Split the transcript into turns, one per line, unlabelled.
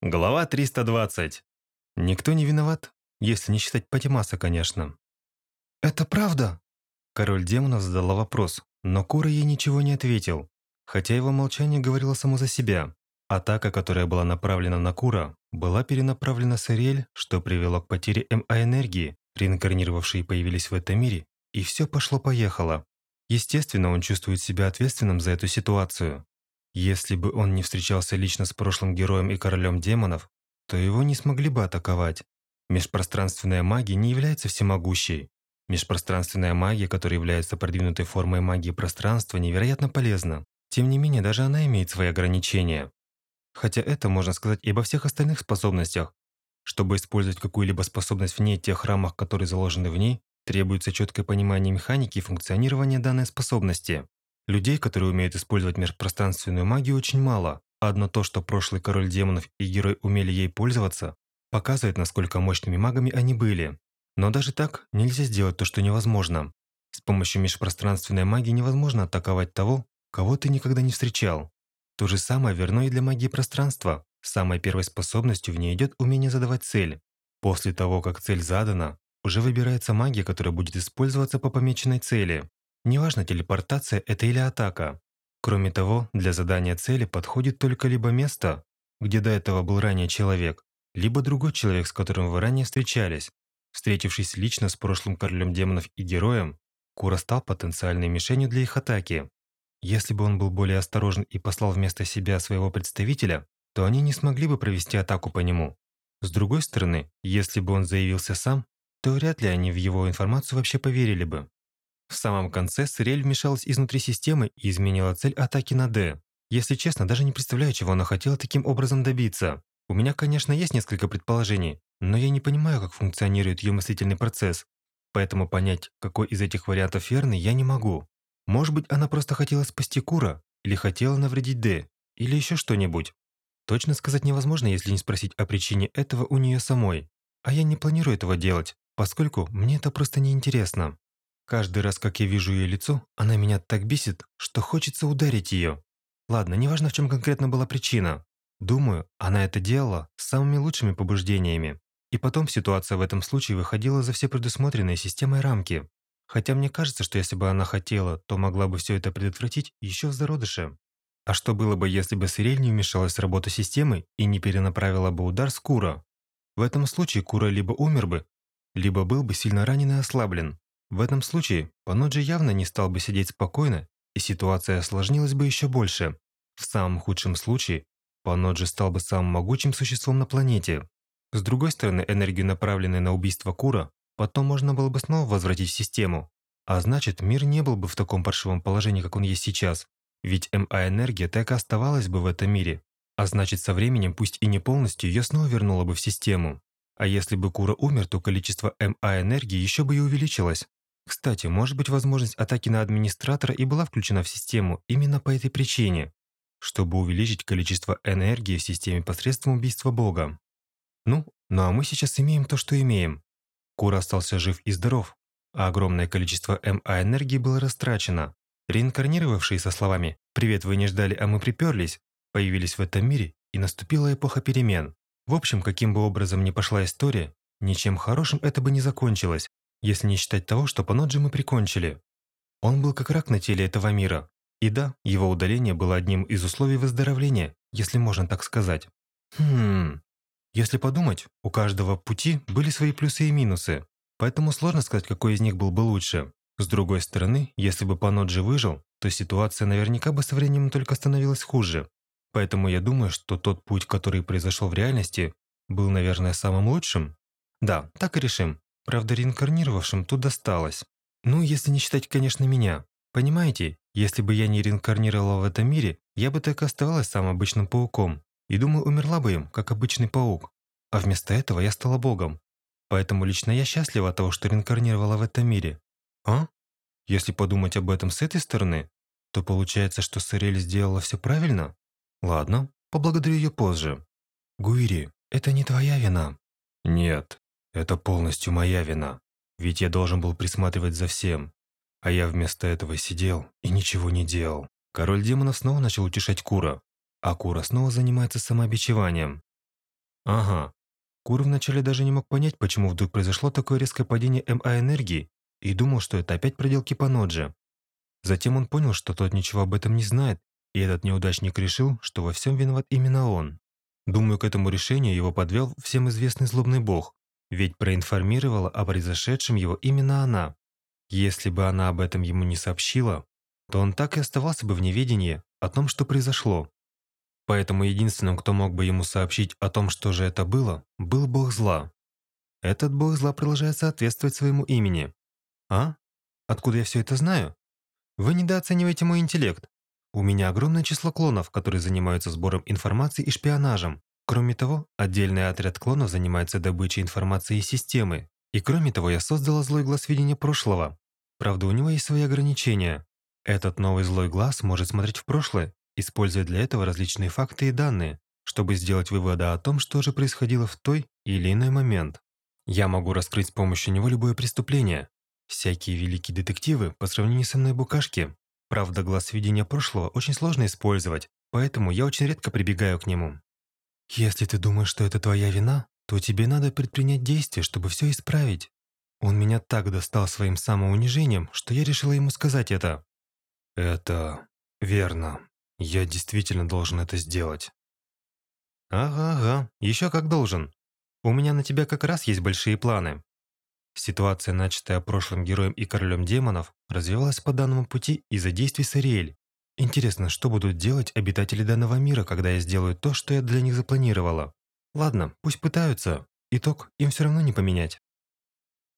Глава 320. Никто не виноват, если не считать Патимаса, конечно.
«Это правда?»
Король демонов задала вопрос, но Кура ей ничего не ответил, хотя его молчание говорило само за себя. Атака, которая была направлена на Кура, была перенаправлена с Ариэль, что привело к потере МА-энергии, реинкарнировавшие появились в этом мире, и все пошло-поехало. Естественно, он чувствует себя ответственным за эту ситуацию. Если бы он не встречался лично с прошлым героем и королем демонов, то его не смогли бы атаковать. Межпространственная магия не является всемогущей. Межпространственная магия, которая является продвинутой формой магии пространства, невероятно полезна. Тем не менее, даже она имеет свои ограничения. Хотя это можно сказать и обо всех остальных способностях. Чтобы использовать какую-либо способность вне тех рамок, которые заложены в ней, требуется четкое понимание механики и функционирования данной способности. Людей, которые умеют использовать межпространственную магию, очень мало. Одно то, что прошлый король демонов и герой умели ей пользоваться, показывает, насколько мощными магами они были. Но даже так нельзя сделать то, что невозможно. С помощью межпространственной магии невозможно атаковать того, кого ты никогда не встречал. То же самое верно и для магии пространства. Самой первой способностью в ней идет умение задавать цель. После того, как цель задана, уже выбирается магия, которая будет использоваться по помеченной цели. Неважно, телепортация это или атака. Кроме того, для задания цели подходит только либо место, где до этого был ранее человек, либо другой человек, с которым вы ранее встречались. Встретившись лично с прошлым королем демонов и героем, Кура стал потенциальной мишенью для их атаки. Если бы он был более осторожен и послал вместо себя своего представителя, то они не смогли бы провести атаку по нему. С другой стороны, если бы он заявился сам, то вряд ли они в его информацию вообще поверили бы. В самом конце Сырель вмешалась изнутри системы и изменила цель атаки на Д. Если честно, даже не представляю, чего она хотела таким образом добиться. У меня, конечно, есть несколько предположений, но я не понимаю, как функционирует ее мыслительный процесс. Поэтому понять, какой из этих вариантов верный, я не могу. Может быть, она просто хотела спасти Кура, или хотела навредить Д, или еще что-нибудь. Точно сказать невозможно, если не спросить о причине этого у нее самой. А я не планирую этого делать, поскольку мне это просто неинтересно. Каждый раз, как я вижу ее лицо, она меня так бесит, что хочется ударить ее. Ладно, неважно, в чем конкретно была причина. Думаю, она это делала с самыми лучшими побуждениями. И потом ситуация в этом случае выходила за все предусмотренные системой рамки. Хотя мне кажется, что если бы она хотела, то могла бы все это предотвратить еще в зародыше. А что было бы, если бы Сирель не вмешалась в работу системы и не перенаправила бы удар с Кура? В этом случае Кура либо умер бы, либо был бы сильно ранен и ослаблен. В этом случае Паноджи явно не стал бы сидеть спокойно, и ситуация осложнилась бы еще больше. В самом худшем случае Паноджи стал бы самым могучим существом на планете. С другой стороны, энергию, направленную на убийство Кура, потом можно было бы снова возвратить в систему. А значит, мир не был бы в таком паршивом положении, как он есть сейчас. Ведь МА-энергия так и оставалась бы в этом мире. А значит, со временем, пусть и не полностью, ее снова вернула бы в систему. А если бы Кура умер, то количество МА-энергии еще бы и увеличилось. Кстати, может быть возможность атаки на администратора и была включена в систему именно по этой причине, чтобы увеличить количество энергии в системе посредством убийства Бога. Ну, ну а мы сейчас имеем то, что имеем. Кура остался жив и здоров, а огромное количество МА энергии было растрачено. Реинкарнировавшие со словами «Привет, вы не ждали, а мы приперлись» появились в этом мире, и наступила эпоха перемен. В общем, каким бы образом ни пошла история, ничем хорошим это бы не закончилось, если не считать того, что Паноджи мы прикончили. Он был как рак на теле этого мира. И да, его удаление было одним из условий выздоровления, если можно так сказать. Хм... Если подумать, у каждого пути были свои плюсы и минусы, поэтому сложно сказать, какой из них был бы лучше. С другой стороны, если бы Паноджи выжил, то ситуация наверняка бы со временем только становилась хуже. Поэтому я думаю, что тот путь, который произошел в реальности, был, наверное, самым лучшим. Да, так и решим. Правда, реинкарнировавшим тут досталось. Ну, если не считать, конечно, меня. Понимаете, если бы я не реинкарнировала в этом мире, я бы так и оставалась самым обычным пауком. И думаю, умерла бы им, как обычный паук. А вместо этого я стала богом. Поэтому лично я счастлива от того, что реинкарнировала в этом мире. А? Если подумать об этом с этой стороны, то получается, что Сарель сделала все правильно? Ладно, поблагодарю ее позже. Гуири, это не твоя вина. Нет, это полностью моя вина, ведь я должен был присматривать за всем. А я вместо этого сидел и ничего не делал. Король демонов снова начал утешать Кура, а Кура снова занимается самообичеванием. Ага. Кур вначале даже не мог понять, почему вдруг произошло такое резкое падение МА-энергии, и думал, что это опять проделки Паноджи. Затем он понял, что тот ничего об этом не знает, и этот неудачник решил, что во всем виноват именно он. Думаю, к этому решению его подвел всем известный злобный бог, ведь проинформировала о произошедшем его именно она. Если бы она об этом ему не сообщила, то он так и оставался бы в неведении о том, что произошло. Поэтому единственным, кто мог бы ему сообщить о том, что же это было, был бог зла. Этот бог зла продолжает соответствовать своему имени. А? Откуда я все это знаю? Вы недооцениваете мой интеллект. У меня огромное число клонов, которые занимаются сбором информации и шпионажем. Кроме того, отдельный отряд клонов занимается добычей информации из системы. И кроме того, я создала злой глаз видения прошлого. Правда, у него есть свои ограничения. Этот новый злой глаз может смотреть в прошлое, используя для этого различные факты и данные, чтобы сделать выводы о том, что же происходило в той или иной момент. Я могу раскрыть с помощью него любое преступление. Всякие великие детективы по сравнению со мной букашки. Правда, глаз видения прошлого очень сложно использовать, поэтому я очень редко прибегаю к нему. Если ты думаешь, что это твоя вина, то тебе надо предпринять действия, чтобы все исправить. Он меня так достал своим самоунижением, что я решила ему сказать это. Это верно. Я действительно должен это сделать. Ага, ага, еще как должен. У меня на тебя как раз есть большие планы. Ситуация, начатая прошлым героем и королем демонов, развивалась по данному пути из-за действий Сариэль. Интересно, что будут делать обитатели данного мира, когда я сделаю то, что я для них запланировала? Ладно, пусть пытаются. Итог им все равно не поменять.